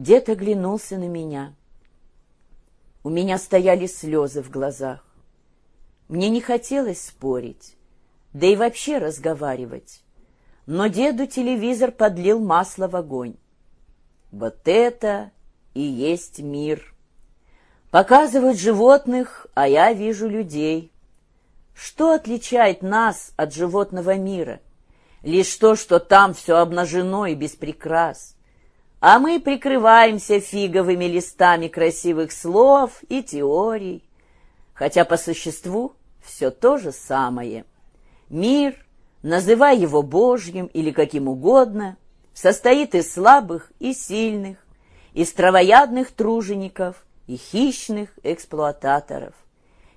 Дед оглянулся на меня. У меня стояли слезы в глазах. Мне не хотелось спорить, да и вообще разговаривать. Но деду телевизор подлил масло в огонь. Вот это и есть мир. Показывают животных, а я вижу людей. Что отличает нас от животного мира? Лишь то, что там все обнажено и без. А мы прикрываемся фиговыми листами красивых слов и теорий. Хотя по существу все то же самое. Мир, называй его Божьим или каким угодно, состоит из слабых и сильных, из травоядных тружеников и хищных эксплуататоров.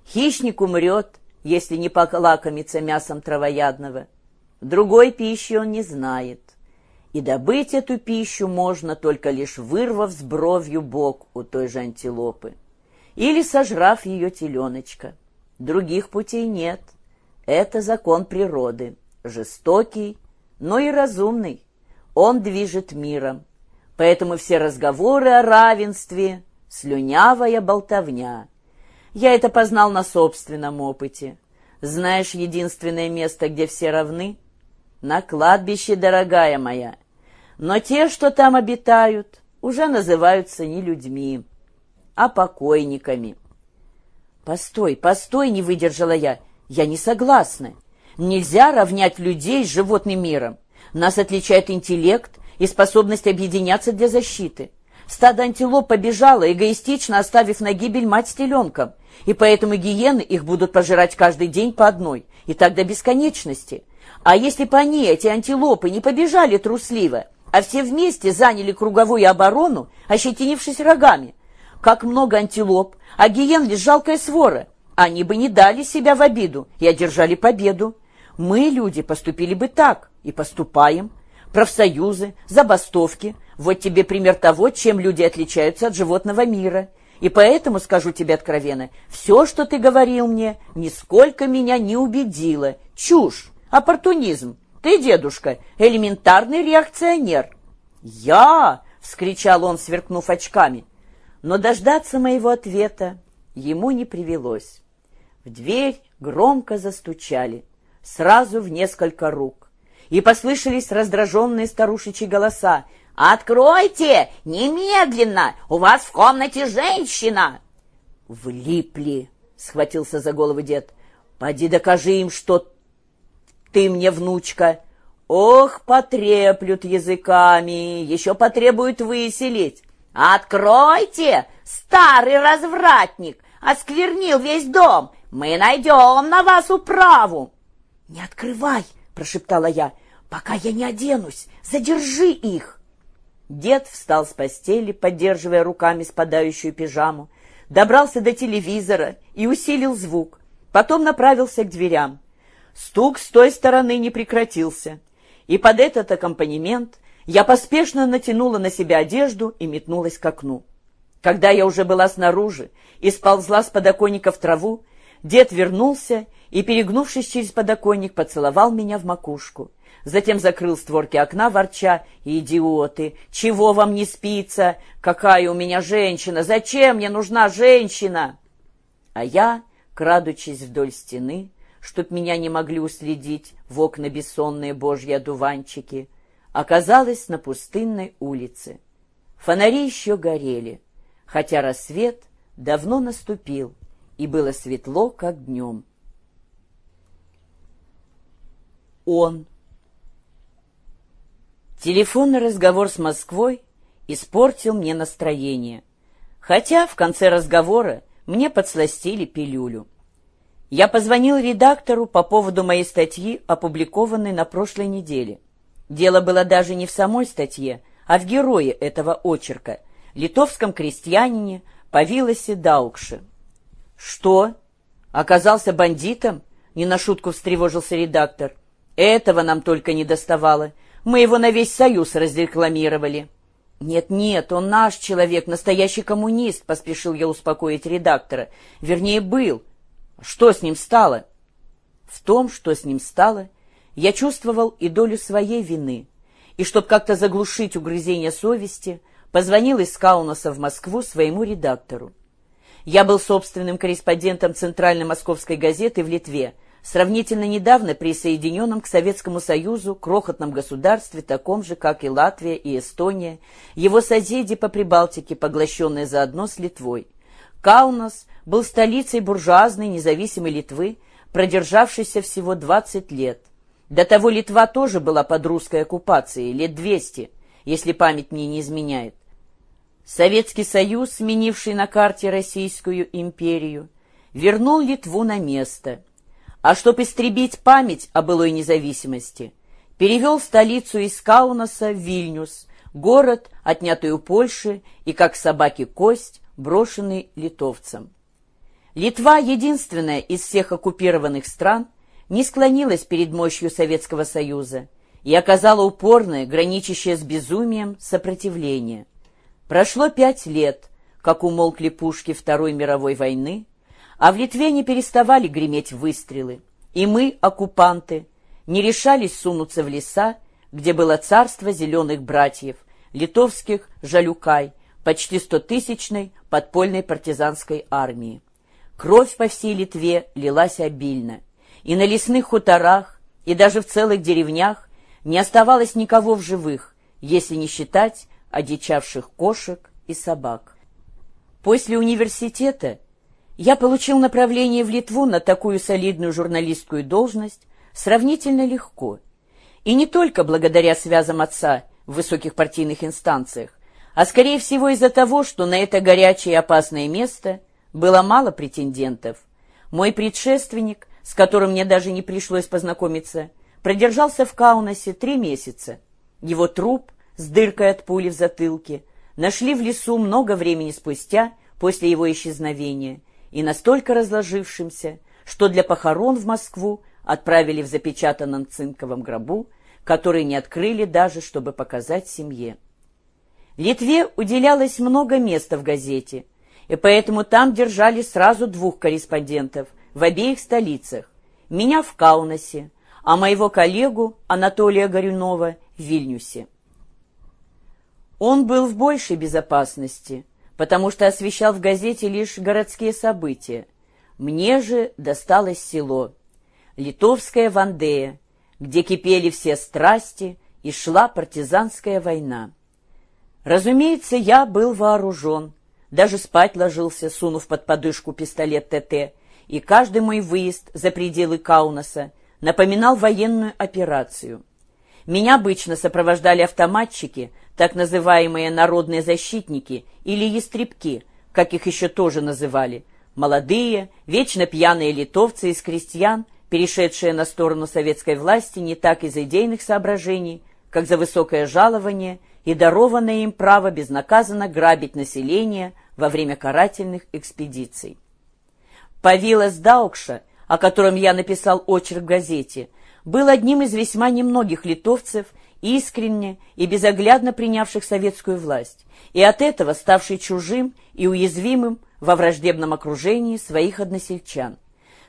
Хищник умрет, если не полакомится мясом травоядного. Другой пищи он не знает. И добыть эту пищу можно только лишь вырвав с бровью бок у той же антилопы. Или сожрав ее теленочка. Других путей нет. Это закон природы, жестокий, но и разумный. Он движет миром. Поэтому все разговоры о равенстве — слюнявая болтовня. Я это познал на собственном опыте. Знаешь единственное место, где все равны? На кладбище, дорогая моя. Но те, что там обитают, уже называются не людьми, а покойниками. «Постой, постой!» — не выдержала я. «Я не согласна. Нельзя равнять людей с животным миром. Нас отличает интеллект и способность объединяться для защиты. Стадо антилоп побежало, эгоистично оставив на гибель мать с теленком, и поэтому гиены их будут пожирать каждый день по одной, и так до бесконечности. А если бы они, эти антилопы, не побежали трусливо, а все вместе заняли круговую оборону, ощетинившись рогами, как много антилоп, а гиен лишь жалкая свора. Они бы не дали себя в обиду и одержали победу. Мы, люди, поступили бы так и поступаем. Профсоюзы, забастовки. Вот тебе пример того, чем люди отличаются от животного мира. И поэтому, скажу тебе откровенно, все, что ты говорил мне, нисколько меня не убедило. Чушь, оппортунизм. Ты, дедушка, элементарный реакционер. «Я!» — вскричал он, сверкнув очками. Но дождаться моего ответа ему не привелось. В дверь громко застучали, сразу в несколько рук, и послышались раздраженные старушечьи голоса. «Откройте! Немедленно! У вас в комнате женщина!» «Влипли!» — схватился за голову дед. «Поди докажи им, что ты мне внучка!» «Ох, потреплют языками, еще потребуют выселить!» «Откройте! Старый развратник! Осквернил весь дом! Мы найдем на вас управу!» «Не открывай!» — прошептала я. «Пока я не оденусь! Задержи их!» Дед встал с постели, поддерживая руками спадающую пижаму, добрался до телевизора и усилил звук. Потом направился к дверям. Стук с той стороны не прекратился, и под этот аккомпанемент я поспешно натянула на себя одежду и метнулась к окну. Когда я уже была снаружи и сползла с подоконника в траву, дед вернулся и, перегнувшись через подоконник, поцеловал меня в макушку. Затем закрыл створки окна, ворча, «Идиоты! Чего вам не спится? Какая у меня женщина! Зачем мне нужна женщина?» А я, крадучись вдоль стены, чтоб меня не могли уследить в окна бессонные божьи одуванчики, оказалась на пустынной улице. Фонари еще горели, хотя рассвет давно наступил, и было светло, как днем. Он. Телефонный разговор с Москвой испортил мне настроение, хотя в конце разговора мне подсластили пилюлю. Я позвонил редактору по поводу моей статьи, опубликованной на прошлой неделе. Дело было даже не в самой статье, а в герое этого очерка, литовском крестьянине Павилосе Даукше. «Что? Оказался бандитом?» — не на шутку встревожился редактор. «Этого нам только не доставало. Мы его на весь Союз разрекламировали». «Нет-нет, он наш человек, настоящий коммунист», — поспешил я успокоить редактора. «Вернее, был. Что с ним стало?» В том, что с ним стало, я чувствовал и долю своей вины, и, чтобы как-то заглушить угрызение совести, позвонил из Каунаса в Москву своему редактору. Я был собственным корреспондентом Центральной московской газеты в Литве, сравнительно недавно присоединенном к Советскому Союзу, крохотном государстве, таком же, как и Латвия и Эстония, его соседи по Прибалтике, поглощенные заодно с Литвой. Каунас был столицей буржуазной независимой Литвы, продержавшейся всего 20 лет. До того Литва тоже была под русской оккупацией, лет 200, если память мне не изменяет. Советский Союз, сменивший на карте Российскую империю, вернул Литву на место, а чтобы истребить память о былой независимости, перевел столицу из Каунаса в Вильнюс, город, отнятый у Польши и, как собаки кость, брошенный литовцам. Литва, единственная из всех оккупированных стран, не склонилась перед мощью Советского Союза и оказала упорное, граничащее с безумием, сопротивление – Прошло пять лет, как умолкли пушки Второй мировой войны, а в Литве не переставали греметь выстрелы, и мы, оккупанты, не решались сунуться в леса, где было царство зеленых братьев, литовских жалюкай, почти стотысячной подпольной партизанской армии. Кровь по всей Литве лилась обильно, и на лесных хуторах, и даже в целых деревнях не оставалось никого в живых, если не считать одичавших кошек и собак. После университета я получил направление в Литву на такую солидную журналистскую должность сравнительно легко. И не только благодаря связям отца в высоких партийных инстанциях, а скорее всего из-за того, что на это горячее и опасное место было мало претендентов. Мой предшественник, с которым мне даже не пришлось познакомиться, продержался в Каунасе три месяца. Его труп с дыркой от пули в затылке, нашли в лесу много времени спустя после его исчезновения и настолько разложившимся, что для похорон в Москву отправили в запечатанном цинковом гробу, который не открыли даже, чтобы показать семье. Литве уделялось много места в газете, и поэтому там держали сразу двух корреспондентов в обеих столицах, меня в Каунасе, а моего коллегу Анатолия Горюнова в Вильнюсе. Он был в большей безопасности, потому что освещал в газете лишь городские события. Мне же досталось село, литовская Вандея, где кипели все страсти и шла партизанская война. Разумеется, я был вооружен, даже спать ложился, сунув под подышку пистолет ТТ, и каждый мой выезд за пределы Каунаса напоминал военную операцию. Меня обычно сопровождали автоматчики — так называемые народные защитники или ястребки, как их еще тоже называли, молодые, вечно пьяные литовцы из крестьян, перешедшие на сторону советской власти не так из идейных соображений, как за высокое жалование и дарованное им право безнаказанно грабить население во время карательных экспедиций. Павилас Даукша, о котором я написал очерк в газете, был одним из весьма немногих литовцев, искренне и безоглядно принявших советскую власть, и от этого ставший чужим и уязвимым во враждебном окружении своих односельчан.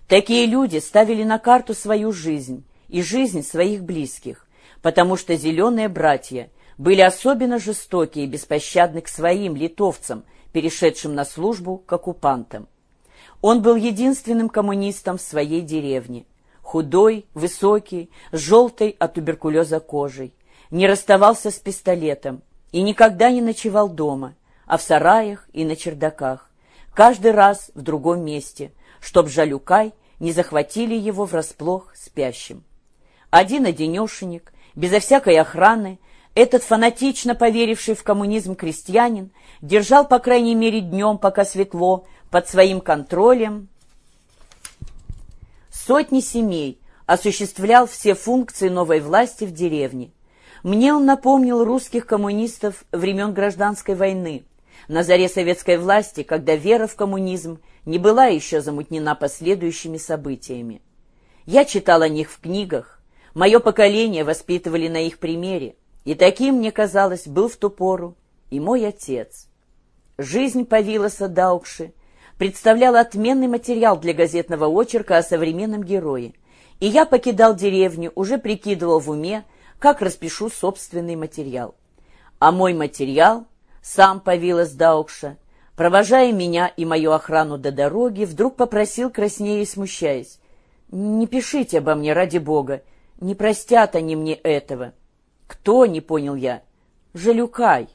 Такие люди ставили на карту свою жизнь и жизнь своих близких, потому что зеленые братья были особенно жестоки и беспощадны к своим литовцам, перешедшим на службу к оккупантам. Он был единственным коммунистом в своей деревне. Худой, высокий, с желтой от туберкулеза кожей не расставался с пистолетом и никогда не ночевал дома, а в сараях и на чердаках, каждый раз в другом месте, чтоб жалюкай не захватили его врасплох спящим. Один-одинешенек, безо всякой охраны, этот фанатично поверивший в коммунизм крестьянин держал, по крайней мере, днем, пока светло, под своим контролем. Сотни семей, осуществлял все функции новой власти в деревне, мне он напомнил русских коммунистов времен Гражданской войны, на заре советской власти, когда вера в коммунизм не была еще замутнена последующими событиями. Я читал о них в книгах, мое поколение воспитывали на их примере, и таким, мне казалось, был в ту пору и мой отец. Жизнь Павилоса Даукши представляла отменный материал для газетного очерка о современном герое, и я покидал деревню, уже прикидывал в уме, как распишу собственный материал. А мой материал сам Павилос Даукша, провожая меня и мою охрану до дороги, вдруг попросил, краснея и смущаясь, «Не пишите обо мне, ради бога, не простят они мне этого». «Кто?» — не понял я. «Жалюкай».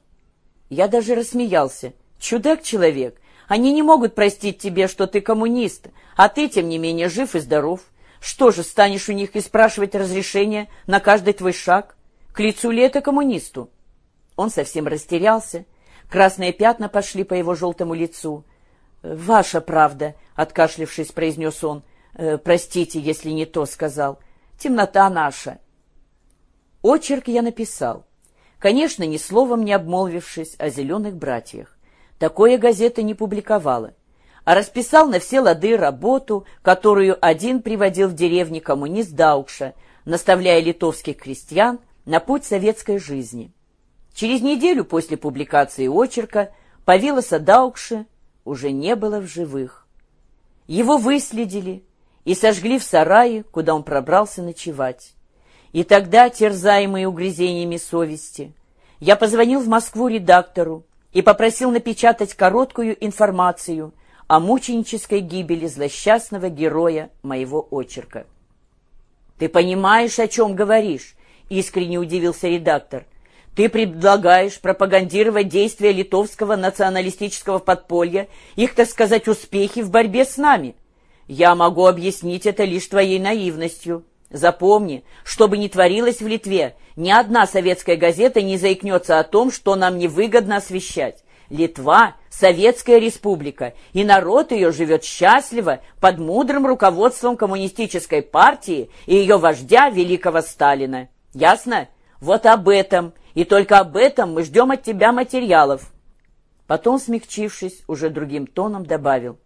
Я даже рассмеялся. «Чудак-человек, они не могут простить тебе, что ты коммунист, а ты, тем не менее, жив и здоров. Что же, станешь у них и спрашивать разрешения на каждый твой шаг? К лицу ли это коммунисту?» Он совсем растерялся. Красные пятна пошли по его желтому лицу. «Ваша правда», — откашлившись, произнес он. «Э, «Простите, если не то сказал. Темнота наша». Очерк я написал. Конечно, ни словом не обмолвившись о «Зеленых братьях». Такое газета не публиковала а расписал на все лады работу, которую один приводил в деревне коммунист Даукша, наставляя литовских крестьян на путь советской жизни. Через неделю после публикации очерка Павилоса Даукши уже не было в живых. Его выследили и сожгли в сарае, куда он пробрался ночевать. И тогда, терзаемый угрызениями совести, я позвонил в Москву редактору и попросил напечатать короткую информацию о мученической гибели злосчастного героя моего очерка. «Ты понимаешь, о чем говоришь?» — искренне удивился редактор. «Ты предлагаешь пропагандировать действия литовского националистического подполья, их, так сказать, успехи в борьбе с нами. Я могу объяснить это лишь твоей наивностью. Запомни, что бы ни творилось в Литве, ни одна советская газета не заикнется о том, что нам невыгодно освещать. Литва – советская республика, и народ ее живет счастливо под мудрым руководством коммунистической партии и ее вождя великого Сталина. Ясно? Вот об этом, и только об этом мы ждем от тебя материалов. Потом, смягчившись, уже другим тоном добавил.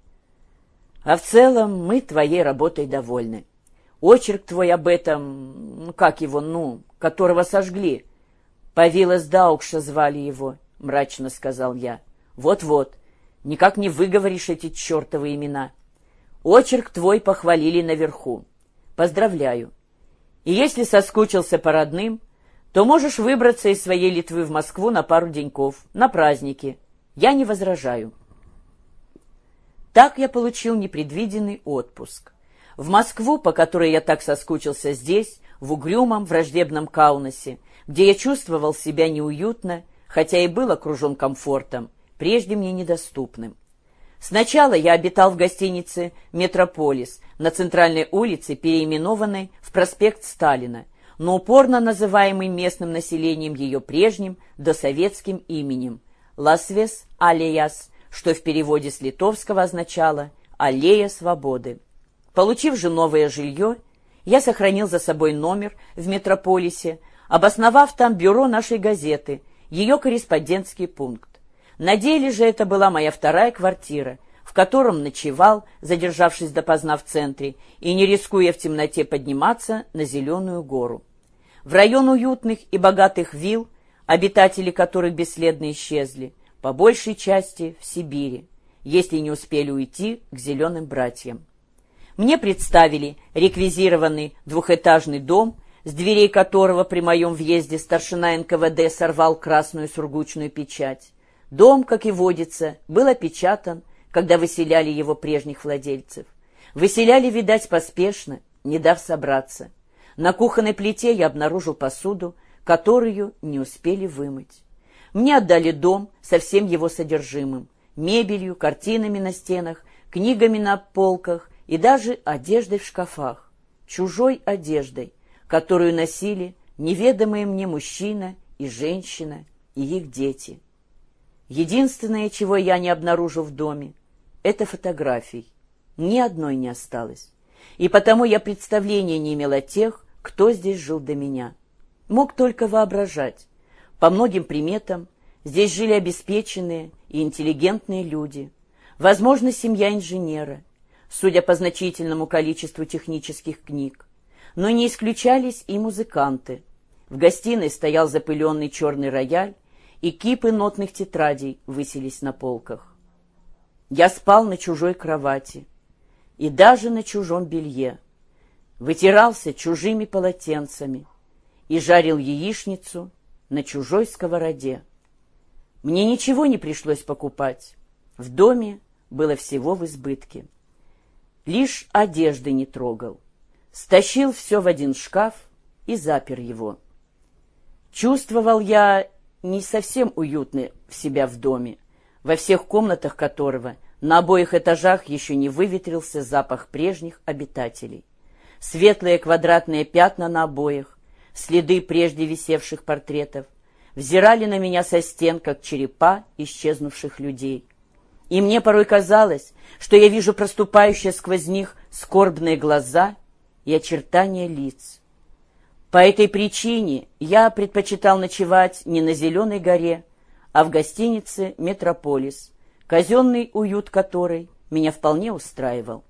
А в целом мы твоей работой довольны. Очерк твой об этом, как его, ну, которого сожгли. Павилос Даукша звали его. — мрачно сказал я. «Вот-вот, никак не выговоришь эти чертовы имена. Очерк твой похвалили наверху. Поздравляю. И если соскучился по родным, то можешь выбраться из своей Литвы в Москву на пару деньков, на праздники. Я не возражаю». Так я получил непредвиденный отпуск. В Москву, по которой я так соскучился здесь, в угрюмом, враждебном Каунасе, где я чувствовал себя неуютно, хотя и был окружен комфортом, прежде мне недоступным. Сначала я обитал в гостинице «Метрополис» на центральной улице, переименованной в проспект Сталина, но упорно называемый местным населением ее прежним досоветским именем «Ласвес Алеяс», что в переводе с литовского означало «Аллея свободы». Получив же новое жилье, я сохранил за собой номер в «Метрополисе», обосновав там бюро нашей газеты – ее корреспондентский пункт. На деле же это была моя вторая квартира, в котором ночевал, задержавшись допоздна в центре и не рискуя в темноте подниматься на Зеленую гору. В район уютных и богатых вилл, обитатели которых бесследно исчезли, по большей части в Сибири, если не успели уйти к зеленым братьям. Мне представили реквизированный двухэтажный дом с дверей которого при моем въезде старшина НКВД сорвал красную сургучную печать. Дом, как и водится, был опечатан, когда выселяли его прежних владельцев. Выселяли, видать, поспешно, не дав собраться. На кухонной плите я обнаружил посуду, которую не успели вымыть. Мне отдали дом со всем его содержимым, мебелью, картинами на стенах, книгами на полках и даже одеждой в шкафах. Чужой одеждой, которую носили неведомые мне мужчина и женщина и их дети. Единственное, чего я не обнаружил в доме, это фотографий. Ни одной не осталось. И потому я представления не имел о тех, кто здесь жил до меня. Мог только воображать. По многим приметам здесь жили обеспеченные и интеллигентные люди. Возможно, семья инженера, судя по значительному количеству технических книг но не исключались и музыканты. В гостиной стоял запыленный черный рояль, и кипы нотных тетрадей высились на полках. Я спал на чужой кровати и даже на чужом белье, вытирался чужими полотенцами и жарил яичницу на чужой сковороде. Мне ничего не пришлось покупать. В доме было всего в избытке. Лишь одежды не трогал. Стащил все в один шкаф и запер его. Чувствовал я не совсем уютно в себя в доме, во всех комнатах которого на обоих этажах еще не выветрился запах прежних обитателей. Светлые квадратные пятна на обоях, следы прежде висевших портретов, взирали на меня со стен, как черепа исчезнувших людей. И мне порой казалось, что я вижу проступающие сквозь них скорбные глаза и очертания лиц. По этой причине я предпочитал ночевать не на Зеленой горе, а в гостинице «Метрополис», казенный уют которой меня вполне устраивал.